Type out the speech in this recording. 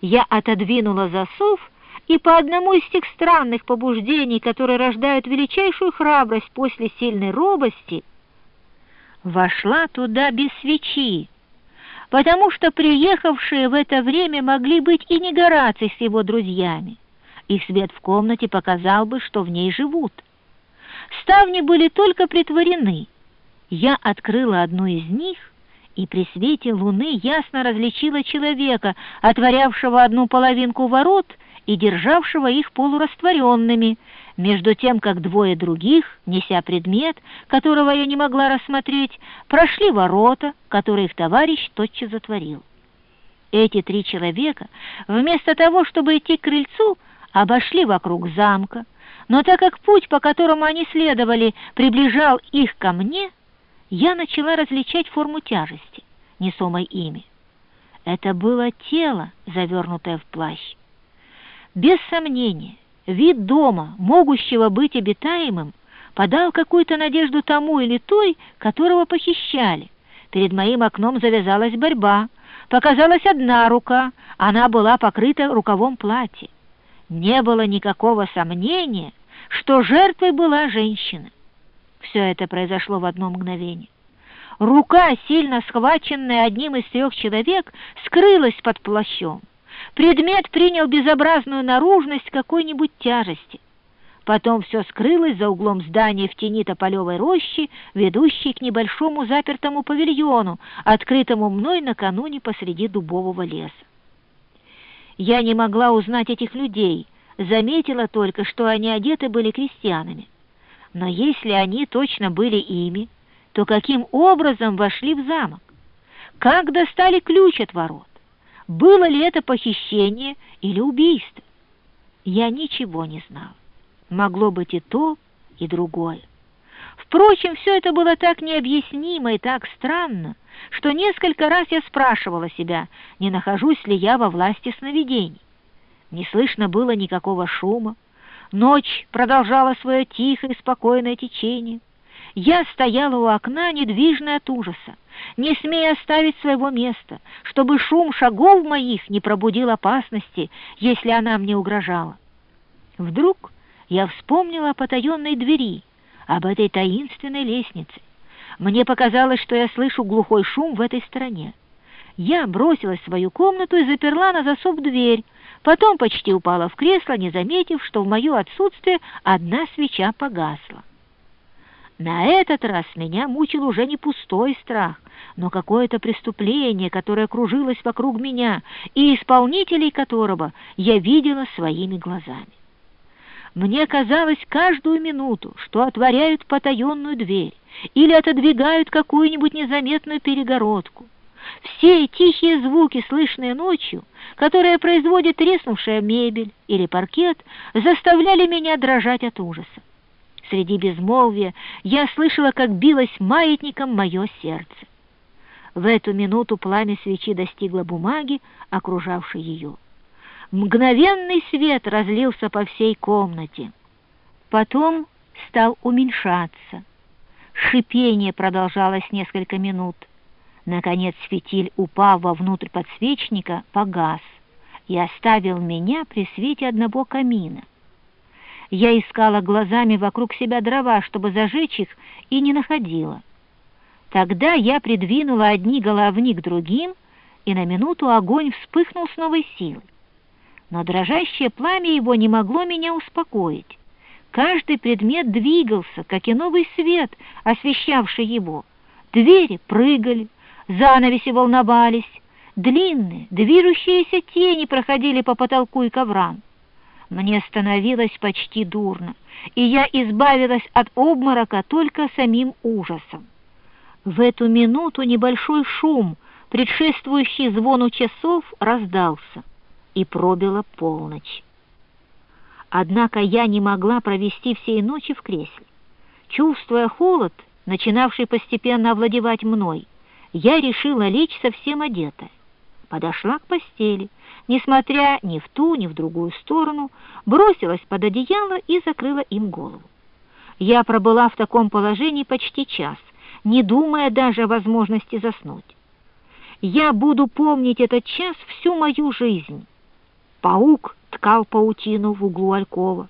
Я отодвинула засов и по одному из тех странных побуждений, которые рождают величайшую храбрость после сильной робости, вошла туда без свечи, потому что приехавшие в это время могли быть и не Гораций с его друзьями. Их свет в комнате показал бы, что в ней живут. Ставни были только притворены. Я открыла одну из них и при свете луны ясно различила человека, отворявшего одну половинку ворот и державшего их полурастворенными, между тем, как двое других, неся предмет, которого я не могла рассмотреть, прошли ворота, которые их товарищ тотчас затворил. Эти три человека, вместо того, чтобы идти к крыльцу, обошли вокруг замка, но так как путь, по которому они следовали, приближал их ко мне, я начала различать форму тяжести, несомой ими. Это было тело, завернутое в плащ. Без сомнения, вид дома, могущего быть обитаемым, подал какую-то надежду тому или той, которого похищали. Перед моим окном завязалась борьба. Показалась одна рука, она была покрыта рукавом платья. Не было никакого сомнения, что жертвой была женщина. Все это произошло в одно мгновение. Рука, сильно схваченная одним из трех человек, скрылась под плащом. Предмет принял безобразную наружность какой-нибудь тяжести. Потом все скрылось за углом здания в тени тополевой рощи, ведущей к небольшому запертому павильону, открытому мной накануне посреди дубового леса. Я не могла узнать этих людей, заметила только, что они одеты были крестьянами. Но если они точно были ими, то каким образом вошли в замок? Как достали ключ от ворот? Было ли это похищение или убийство? Я ничего не знала. Могло быть и то, и другое. Впрочем, все это было так необъяснимо и так странно, что несколько раз я спрашивала себя, не нахожусь ли я во власти сновидений. Не слышно было никакого шума, Ночь продолжала свое тихое и спокойное течение. Я стояла у окна, недвижная от ужаса, не смея оставить своего места, чтобы шум шагов моих не пробудил опасности, если она мне угрожала. Вдруг я вспомнила о потаенной двери, об этой таинственной лестнице. Мне показалось, что я слышу глухой шум в этой стороне. Я бросилась в свою комнату и заперла на засов дверь, Потом почти упала в кресло, не заметив, что в мое отсутствие одна свеча погасла. На этот раз меня мучил уже не пустой страх, но какое-то преступление, которое кружилось вокруг меня, и исполнителей которого я видела своими глазами. Мне казалось каждую минуту, что отворяют потаенную дверь или отодвигают какую-нибудь незаметную перегородку. Все тихие звуки, слышные ночью, которые производит треснувшая мебель или паркет, заставляли меня дрожать от ужаса. Среди безмолвия я слышала, как билось маятником мое сердце. В эту минуту пламя свечи достигло бумаги, окружавшей ее. Мгновенный свет разлился по всей комнате. Потом стал уменьшаться. Шипение продолжалось несколько минут. Наконец фитиль, упав вовнутрь подсвечника, погас и оставил меня при свете одного камина. Я искала глазами вокруг себя дрова, чтобы зажечь их, и не находила. Тогда я придвинула одни головни к другим, и на минуту огонь вспыхнул с новой силой. Но дрожащее пламя его не могло меня успокоить. Каждый предмет двигался, как и новый свет, освещавший его. Двери прыгали, занавеси волновались, длинные, движущиеся тени проходили по потолку и коврам. Мне становилось почти дурно, и я избавилась от обморока только самим ужасом. В эту минуту небольшой шум, предшествующий звону часов, раздался, и пробила полночь. Однако я не могла провести всей ночи в кресле. Чувствуя холод, начинавший постепенно овладевать мной, я решила лечь совсем одетая. Подошла к постели, несмотря ни в ту, ни в другую сторону, бросилась под одеяло и закрыла им голову. Я пробыла в таком положении почти час, не думая даже о возможности заснуть. Я буду помнить этот час всю мою жизнь, Паук ткал паутину в углу алькова.